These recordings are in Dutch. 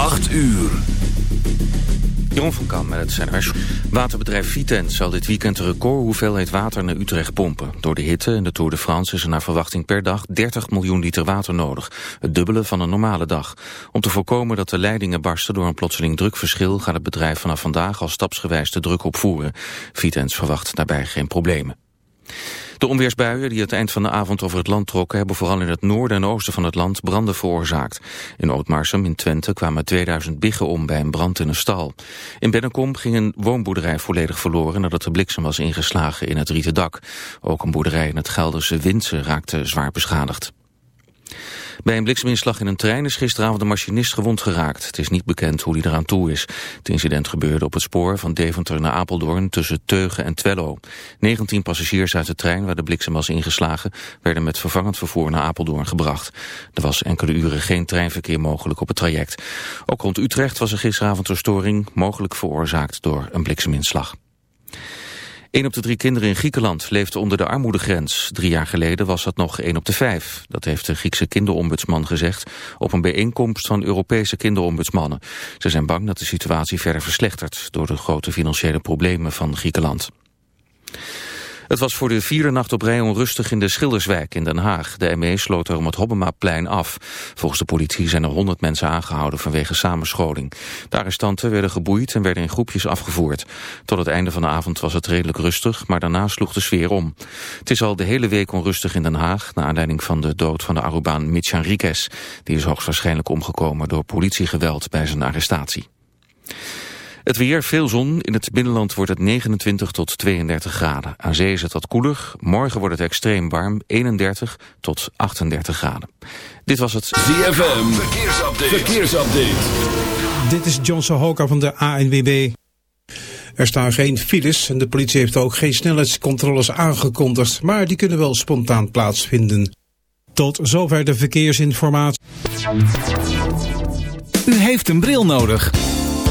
8 uur. Jeroen van Kam met het CNRS. Waterbedrijf Vitens zal dit weekend een record hoeveelheid water naar Utrecht pompen. Door de hitte en de Tour de France is er naar verwachting per dag 30 miljoen liter water nodig. Het dubbele van een normale dag. Om te voorkomen dat de leidingen barsten door een plotseling drukverschil... gaat het bedrijf vanaf vandaag al stapsgewijs de druk opvoeren. Vitens verwacht daarbij geen problemen. De onweersbuien die het eind van de avond over het land trokken... hebben vooral in het noorden en oosten van het land branden veroorzaakt. In Ootmarsum in Twente kwamen 2000 biggen om bij een brand in een stal. In Bennekom ging een woonboerderij volledig verloren... nadat de bliksem was ingeslagen in het rieten dak. Ook een boerderij in het Gelderse Windse raakte zwaar beschadigd. Bij een blikseminslag in een trein is gisteravond de machinist gewond geraakt. Het is niet bekend hoe hij eraan toe is. Het incident gebeurde op het spoor van Deventer naar Apeldoorn tussen Teugen en Twello. 19 passagiers uit de trein waar de bliksem was ingeslagen... werden met vervangend vervoer naar Apeldoorn gebracht. Er was enkele uren geen treinverkeer mogelijk op het traject. Ook rond Utrecht was er gisteravond een storing... mogelijk veroorzaakt door een blikseminslag. Een op de drie kinderen in Griekenland leeft onder de armoedegrens. Drie jaar geleden was dat nog één op de vijf. Dat heeft de Griekse kinderombudsman gezegd op een bijeenkomst van Europese kinderombudsmannen. Ze zijn bang dat de situatie verder verslechtert door de grote financiële problemen van Griekenland. Het was voor de vierde nacht op rij onrustig in de Schilderswijk in Den Haag. De ME sloot er om het Hobbemaplein af. Volgens de politie zijn er honderd mensen aangehouden vanwege samenscholing. De arrestanten werden geboeid en werden in groepjes afgevoerd. Tot het einde van de avond was het redelijk rustig, maar daarna sloeg de sfeer om. Het is al de hele week onrustig in Den Haag... naar aanleiding van de dood van de Arubaan Mitch Henriquez. Die is hoogstwaarschijnlijk omgekomen door politiegeweld bij zijn arrestatie. Het weer, veel zon. In het binnenland wordt het 29 tot 32 graden. Aan zee is het wat koeler. Morgen wordt het extreem warm, 31 tot 38 graden. Dit was het ZFM. Verkeersupdate. Verkeersupdate. Dit is Johnson Hoka van de ANWB. Er staan geen files en de politie heeft ook geen snelheidscontroles aangekondigd, maar die kunnen wel spontaan plaatsvinden. Tot zover de verkeersinformatie. U heeft een bril nodig.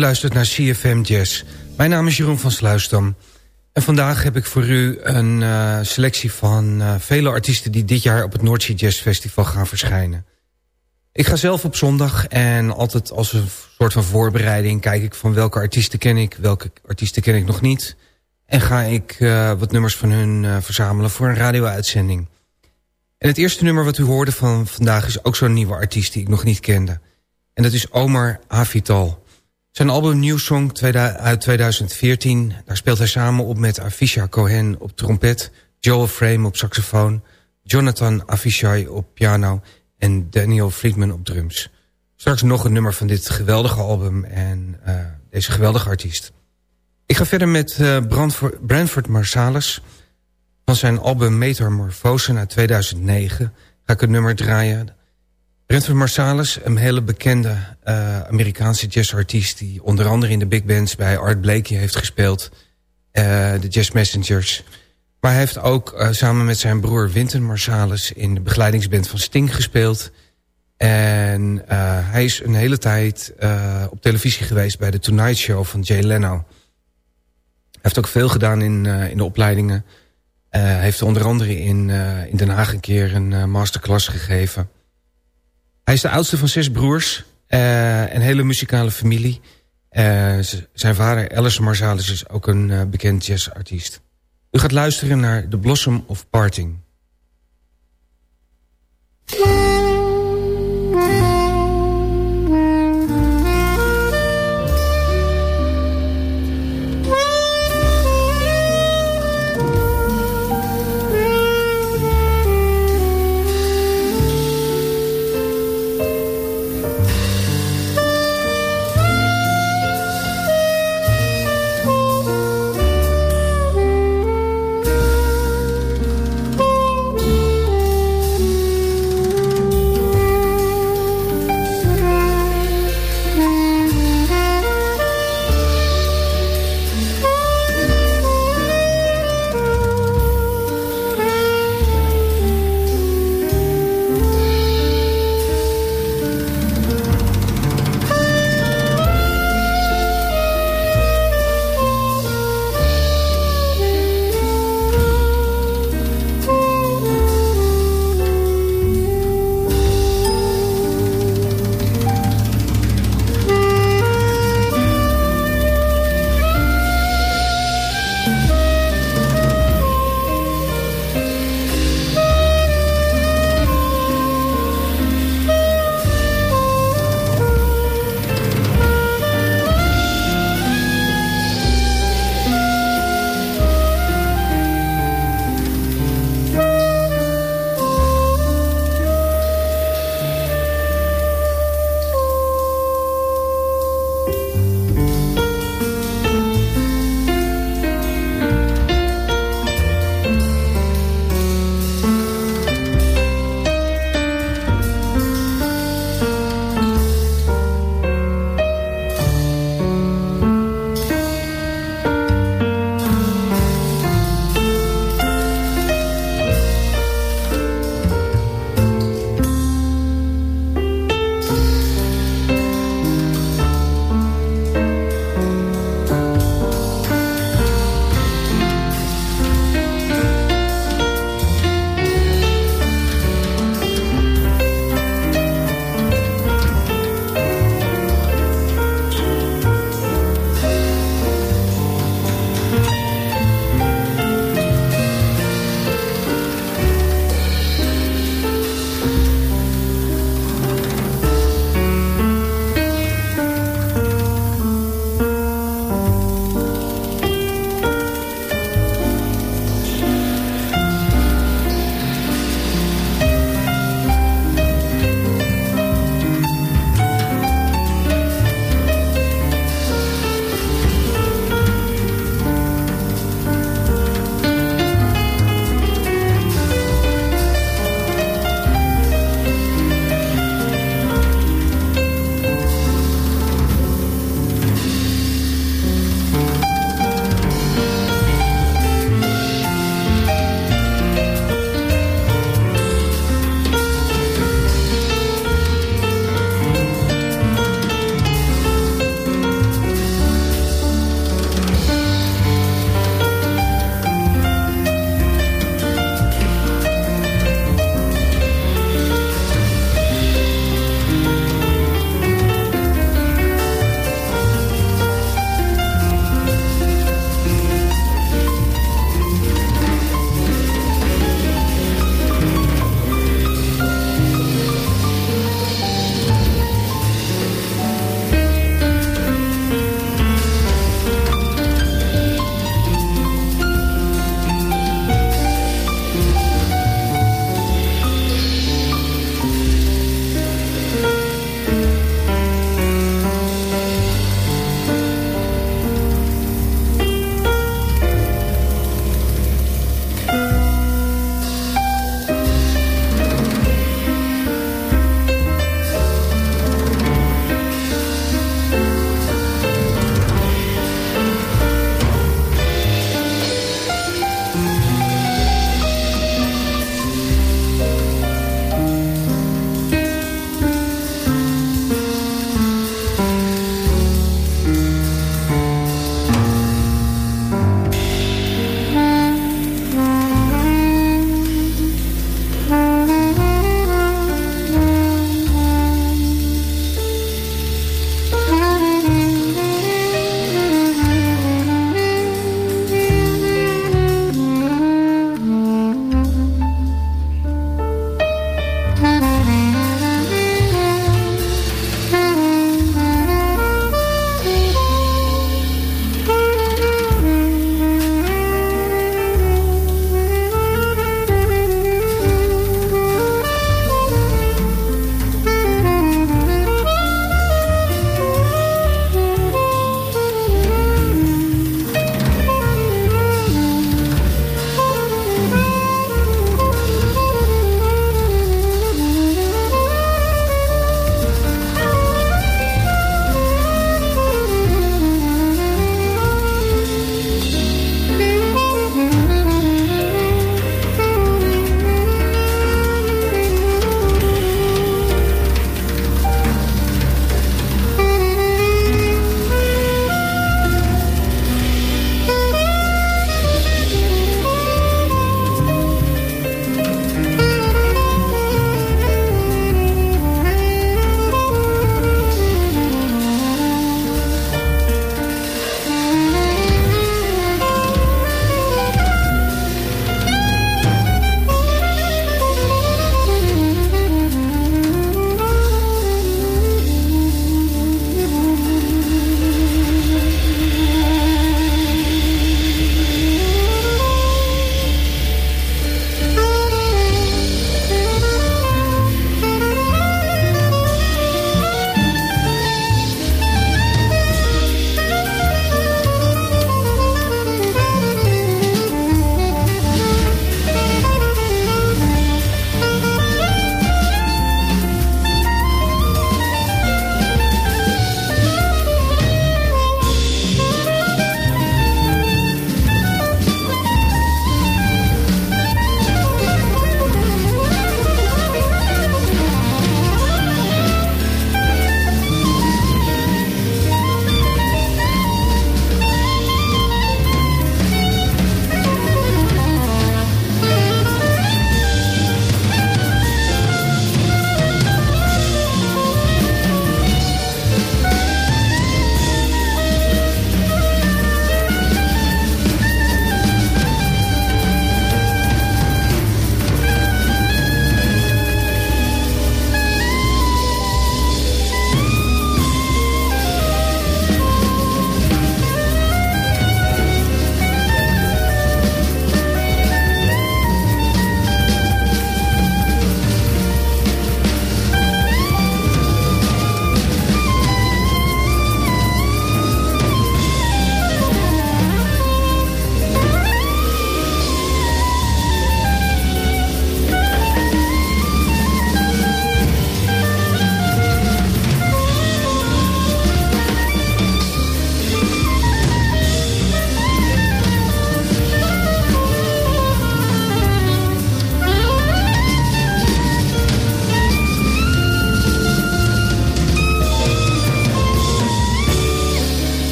Luistert naar CFM Jazz. Mijn naam is Jeroen van Sluisdam. En vandaag heb ik voor u een uh, selectie van uh, vele artiesten... die dit jaar op het Noordzee Jazz Festival gaan verschijnen. Ik ga zelf op zondag en altijd als een soort van voorbereiding... kijk ik van welke artiesten ken ik, welke artiesten ken ik nog niet... en ga ik uh, wat nummers van hun verzamelen voor een radio-uitzending. En het eerste nummer wat u hoorde van vandaag... is ook zo'n nieuwe artiest die ik nog niet kende... En dat is Omar Avital. Zijn album New Song uit 2014. Daar speelt hij samen op met Avisha Cohen op trompet... Joel Frame op saxofoon... Jonathan Avishai op piano... en Daniel Friedman op drums. Straks nog een nummer van dit geweldige album... en uh, deze geweldige artiest. Ik ga verder met Brandford, Branford Marsalis... van zijn album Metamorphose uit 2009... ga ik het nummer draaien... Brentford Marsalis, een hele bekende uh, Amerikaanse jazzartiest... die onder andere in de big bands bij Art Blakey heeft gespeeld. Uh, de Jazz Messengers. Maar hij heeft ook uh, samen met zijn broer Winton Marsalis... in de begeleidingsband van Sting gespeeld. En hij is een hele tijd op televisie geweest... bij de Tonight Show van Jay Leno. Hij heeft ook veel gedaan in, in de opleidingen. Heeft onder andere in, in Den Haag een keer een masterclass gegeven... Hij is de oudste van zes broers. Uh, een hele muzikale familie. Uh, zijn vader, Alice Marsalis, is ook een uh, bekend jazzartiest. U gaat luisteren naar The Blossom of Parting.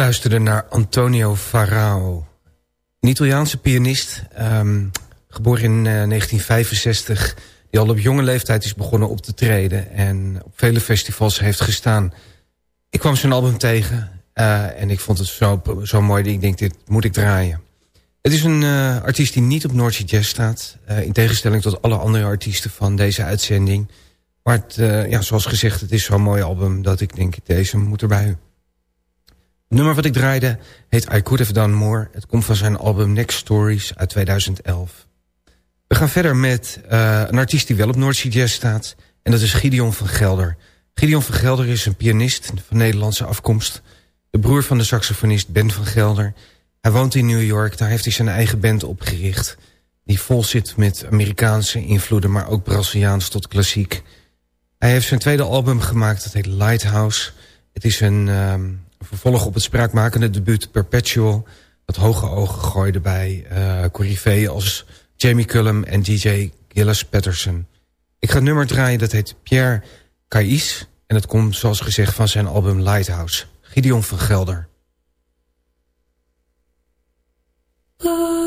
Luisterde naar Antonio Farao. Een Italiaanse pianist, um, geboren in uh, 1965... die al op jonge leeftijd is begonnen op te treden... en op vele festivals heeft gestaan. Ik kwam zijn album tegen uh, en ik vond het zo, zo mooi... dat ik denk, dit moet ik draaien. Het is een uh, artiest die niet op Noordse Jazz staat... In tegenstelling tot alle andere artiesten van deze uitzending... Maar ja, zoals gezegd, het is zo'n mooi album... dat ik denk, deze moet erbij nummer wat ik draaide heet I Could Have Done More. Het komt van zijn album Next Stories uit 2011. We gaan verder met uh, een artiest die wel op North Jazz staat. En dat is Gideon van Gelder. Gideon van Gelder is een pianist van Nederlandse afkomst. De broer van de saxofonist Ben van Gelder. Hij woont in New York, daar heeft hij zijn eigen band opgericht. Die vol zit met Amerikaanse invloeden, maar ook Braziliaans tot klassiek. Hij heeft zijn tweede album gemaakt, dat heet Lighthouse. Het is een, um, vervolg op het spraakmakende debuut Perpetual... dat hoge ogen gooide bij uh, als Jamie Cullum en DJ Gillis Patterson. Ik ga het nummer draaien, dat heet Pierre Cais... en het komt zoals gezegd van zijn album Lighthouse. Gideon van Gelder. We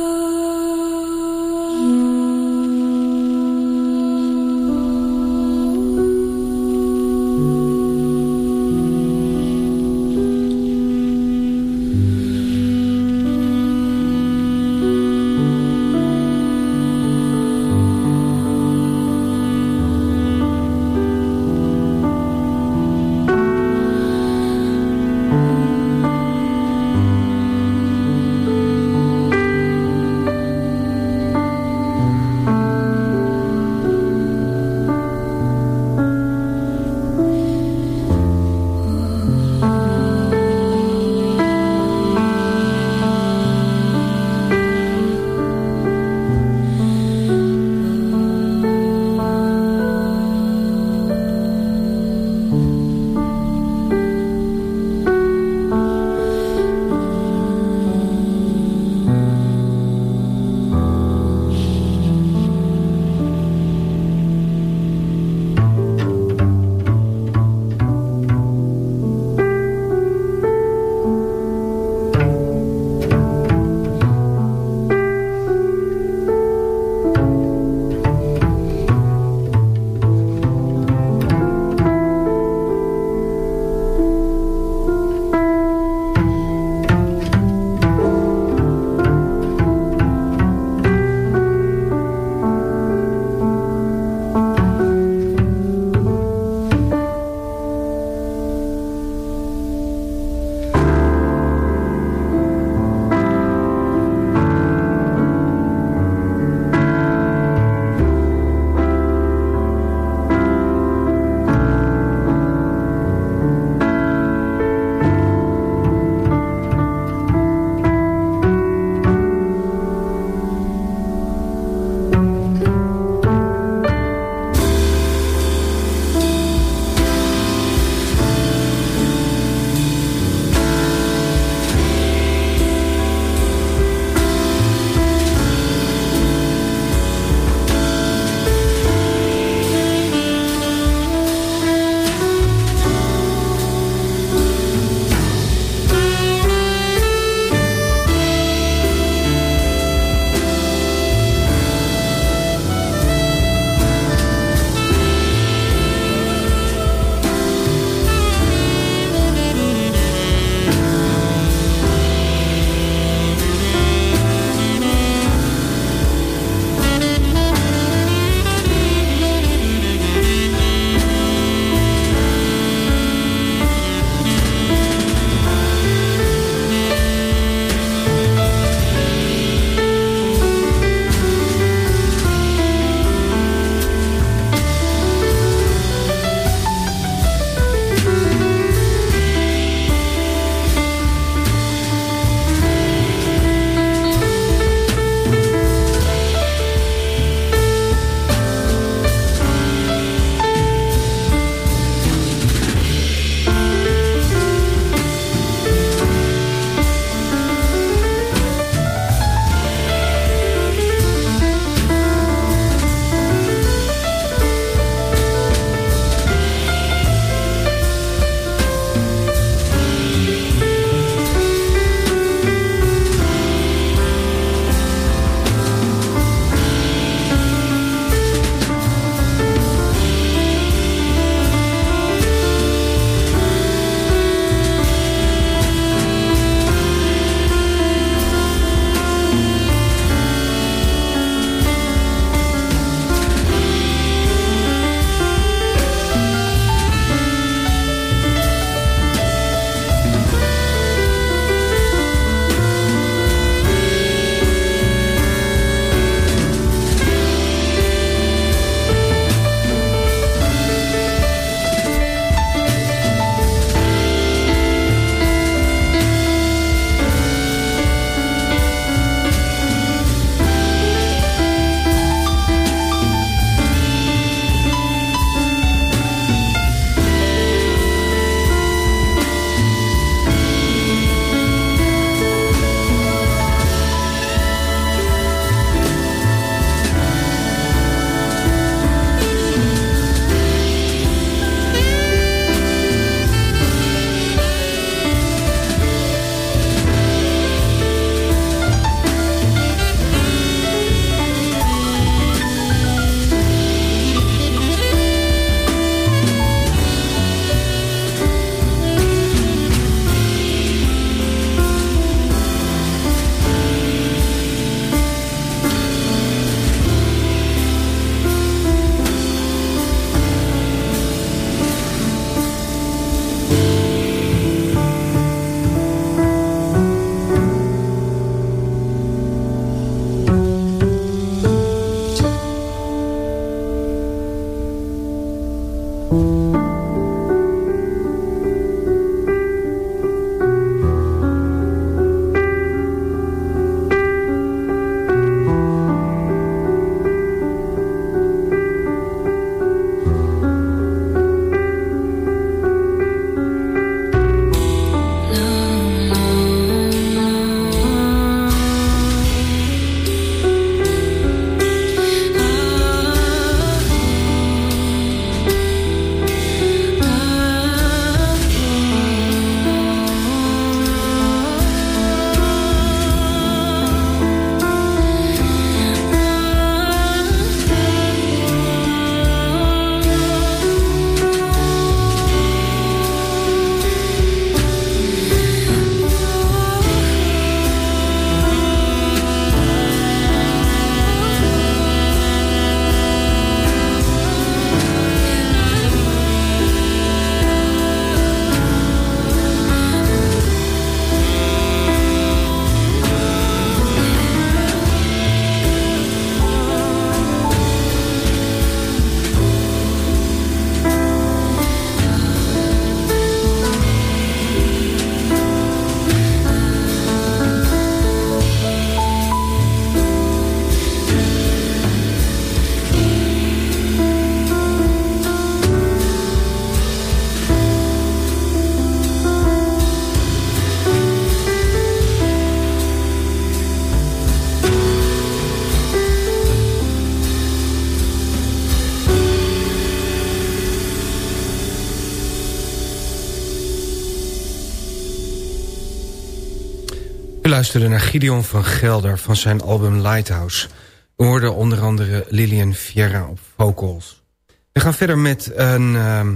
luisterden naar Gideon van Gelder van zijn album Lighthouse. We hoorden onder andere Lilian Vieira op vocals. We gaan verder met een, uh,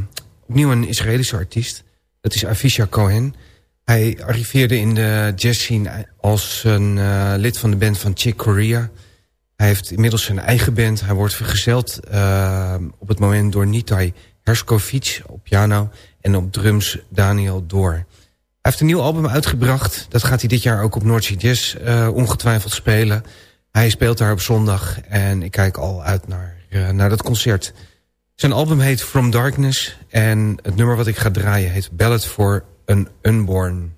opnieuw een Israëlische artiest. Dat is Avisha Cohen. Hij arriveerde in de jazzscene als een uh, lid van de band van Chick Corea. Hij heeft inmiddels zijn eigen band. Hij wordt vergezeld uh, op het moment door Nitai Herskovic op piano... en op drums Daniel Door. Heeft een nieuw album uitgebracht. Dat gaat hij dit jaar ook op Noordzee Jazz uh, ongetwijfeld spelen. Hij speelt daar op zondag en ik kijk al uit naar, uh, naar dat concert. Zijn album heet From Darkness en het nummer wat ik ga draaien heet Ballad for an Unborn.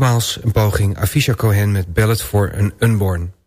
Nogmaals een poging Avisha Cohen met Ballad for an Unborn.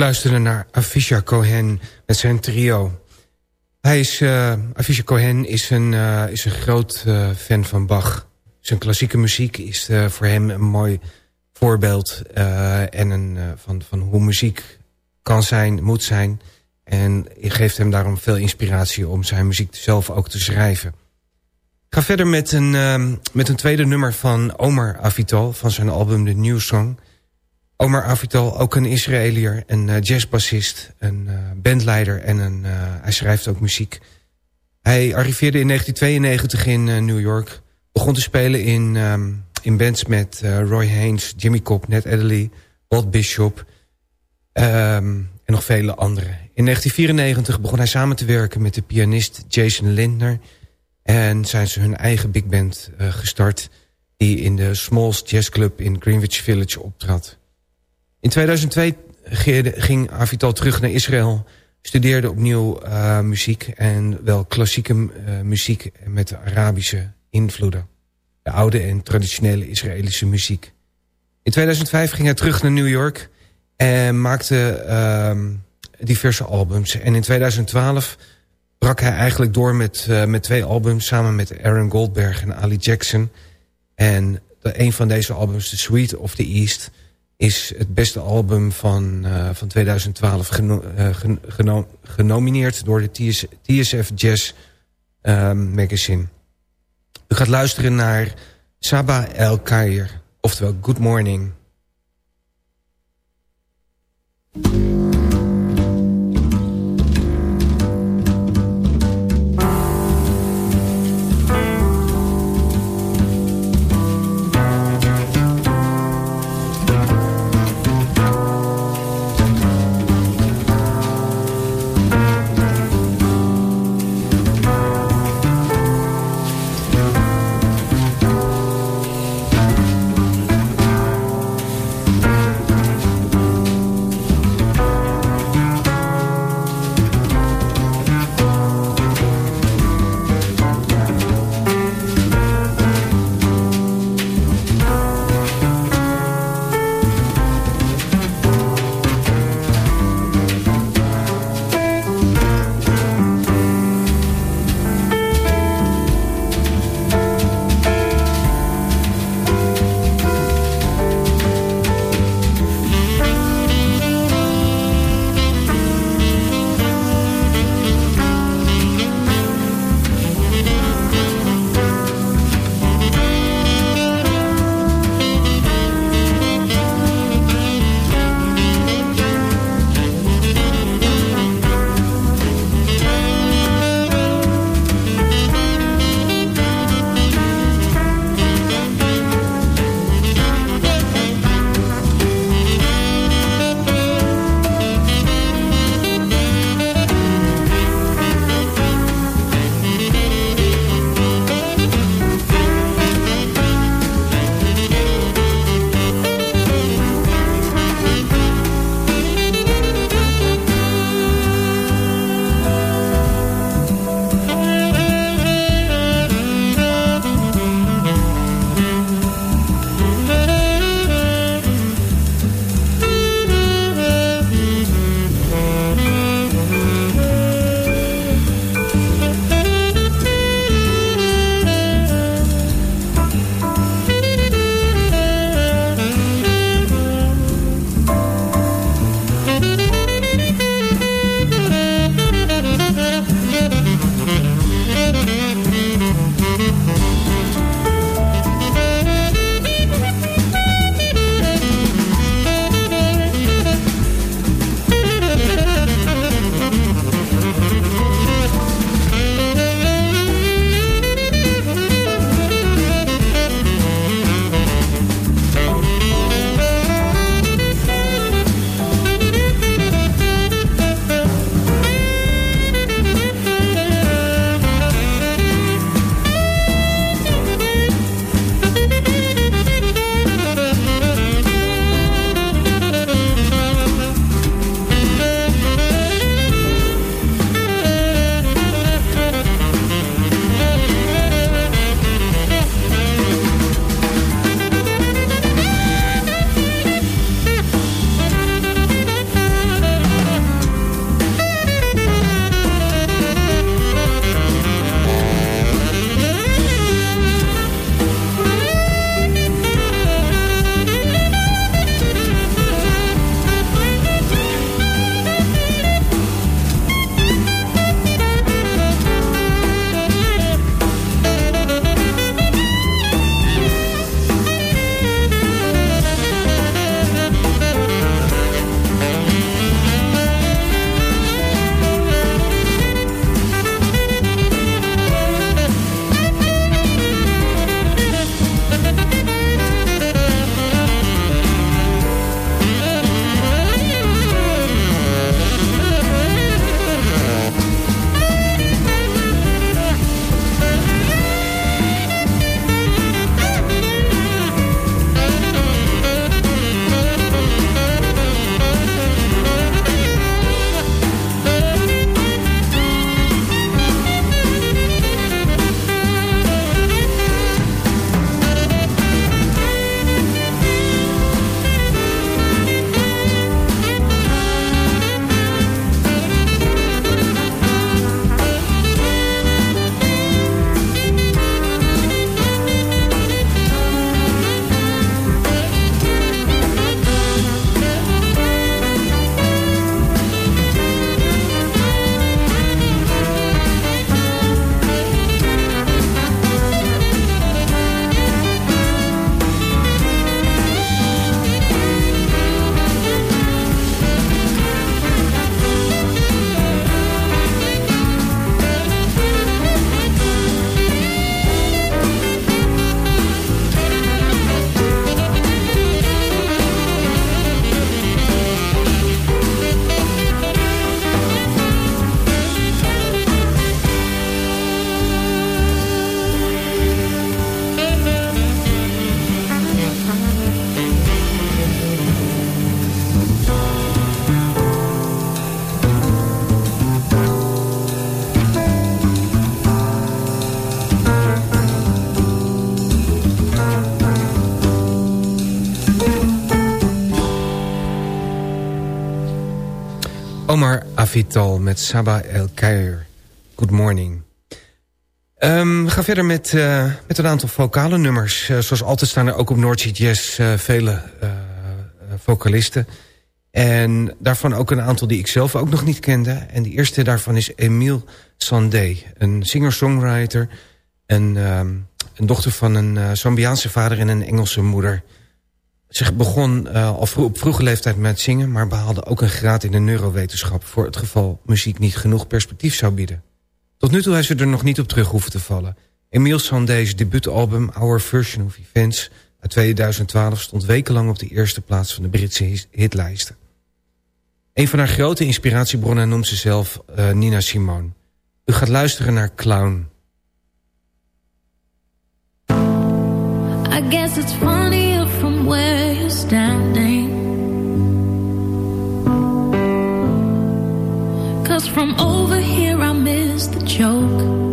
Luisteren naar Avisha Cohen met zijn trio. Hij is, uh, Avisha Cohen is een, uh, is een groot uh, fan van Bach. Zijn klassieke muziek is voor hem een mooi voorbeeld... en een, van, van hoe muziek kan zijn, moet zijn. En geeft hem daarom veel inspiratie om zijn muziek zelf ook te schrijven. Ik ga verder met een, met een tweede nummer van Omar Avital... van zijn album The New Song... Omar Avital, ook een Israëliër, een uh, jazzbassist, een uh, bandleider en een, uh, hij schrijft ook muziek. Hij arriveerde in 1992 in New York, begon te spelen in, um, in bands met Roy Haynes, Jimmy Cobb, Ned Adderley, Walt Bishop um, en nog vele anderen. In 1994 begon hij samen te werken met de pianist Jason Lindner en zijn ze hun eigen big band gestart die in de Smalls Jazz Club in Greenwich Village optrad. In 2002 ging Avital terug naar Israël. Studeerde opnieuw uh, muziek en wel klassieke uh, muziek met Arabische invloeden. De oude en traditionele Israëlische muziek. In 2005 ging hij terug naar New York en maakte uh, diverse albums. En in 2012 brak hij eigenlijk door met, uh, met twee albums... samen met Aaron Goldberg en Ali Jackson. En de, een van deze albums, The Sweet of the East is het beste album van, uh, van 2012 geno uh, geno genomineerd door de TS TSF Jazz uh, Magazine. U gaat luisteren naar Saba El Kair, oftewel Good Morning. Met Saba El Kair. Good morning. Um, we gaan verder met, uh, met een aantal vocale nummers. Uh, zoals altijd staan er ook op Noordzee Jazz uh, vele vocalisten. En daarvan ook een aantal die ik zelf ook nog niet kende. En de eerste daarvan is Emile Sandé. Een singer-songwriter. Een, um, een dochter van een Zambiaanse vader en een Engelse moeder. Ze begon al vro op vroege leeftijd met zingen... maar behaalde ook een graad in de neurowetenschap... voor het geval muziek niet genoeg perspectief zou bieden. Tot nu toe heeft ze er nog niet op terug hoeven te vallen. Emile Sandé's debuutalbum Our Version of Events uit 2012 stond wekenlang op de eerste plaats van de Britse hitlijsten. Een van haar grote inspiratiebronnen noemt ze zelf uh, Nina Simone. U gaat luisteren naar Clown. I guess it's funny where you're standing. Cause from over here I miss the joke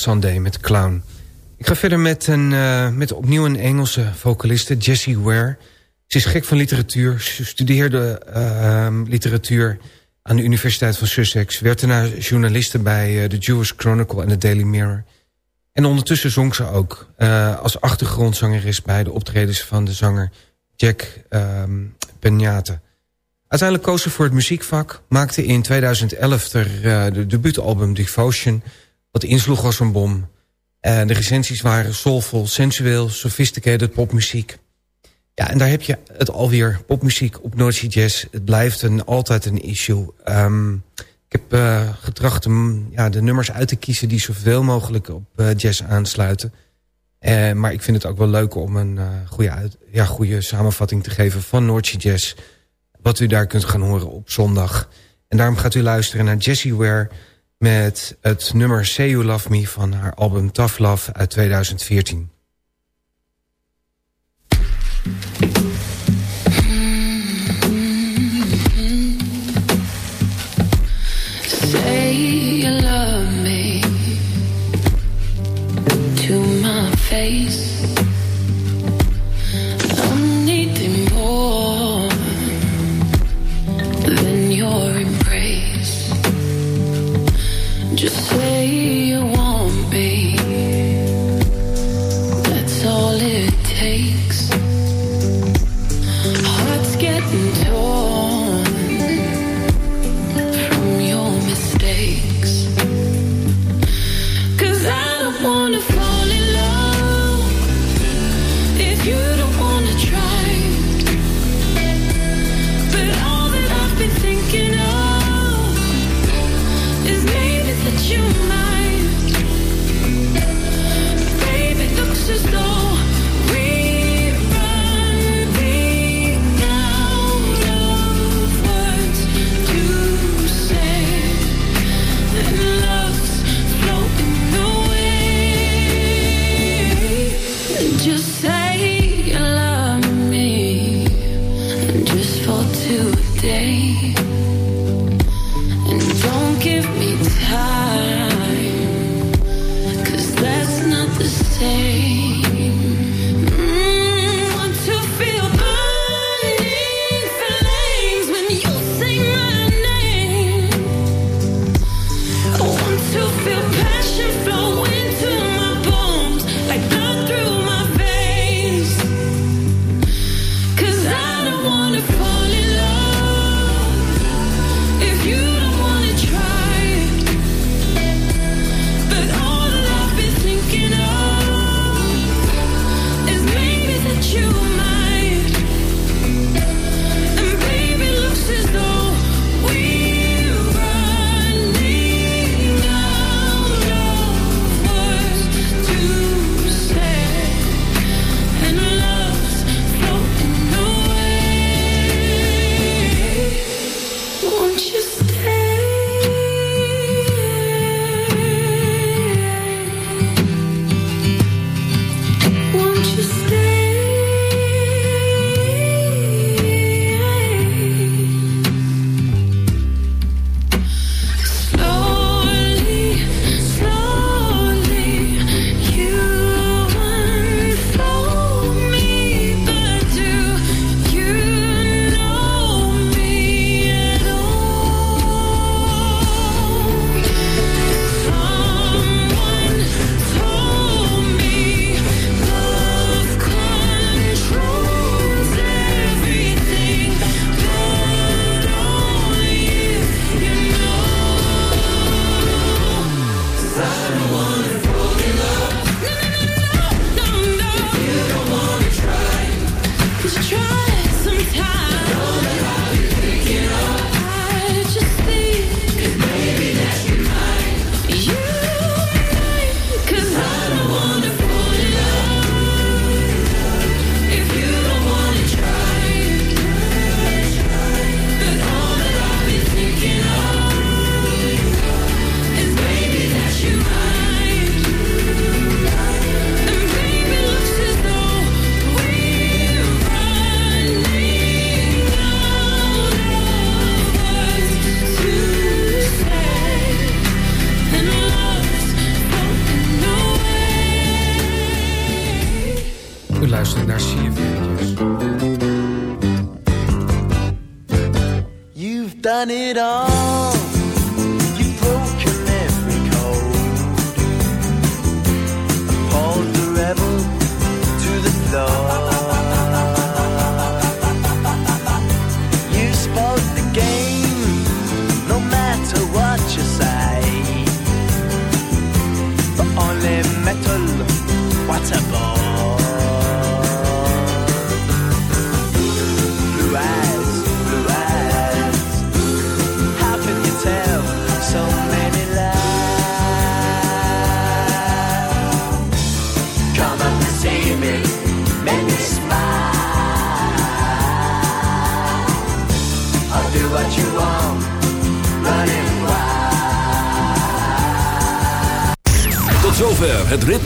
Sunday met Clown. Ik ga verder met, een, eh, met opnieuw een Engelse vocaliste, Jessie Ware. Ze is gek van literatuur. Ze studeerde ehm, literatuur aan de Universiteit van Sussex. Werd daarna journaliste bij eh, The Jewish Chronicle en de Daily Mirror. En ondertussen zong ze ook eh, als achtergrondzangeres... bij de optredens van de zanger Jack ehm, um, Penjate. Uiteindelijk koos ze voor het muziekvak. Maakte in 2011 de debuutalbum Devotion wat insloeg was een bom. De recensies waren soulful, sensueel, sophisticated popmuziek. Ja, en daar heb je het alweer. Popmuziek op Noordse Jazz, het blijft een, altijd een issue. Ehm, ik heb uh, getracht om ja, de nummers uit te kiezen... die zoveel mogelijk op eh, jazz aansluiten. Eh, maar ik vind het ook wel leuk om een goede, ja, goede samenvatting te geven... van Noordse Jazz, wat u daar kunt gaan horen op zondag. En daarom gaat u luisteren naar Jessie Ware met het nummer Say You Love Me van haar album Tough Love uit 2014.